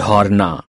झरना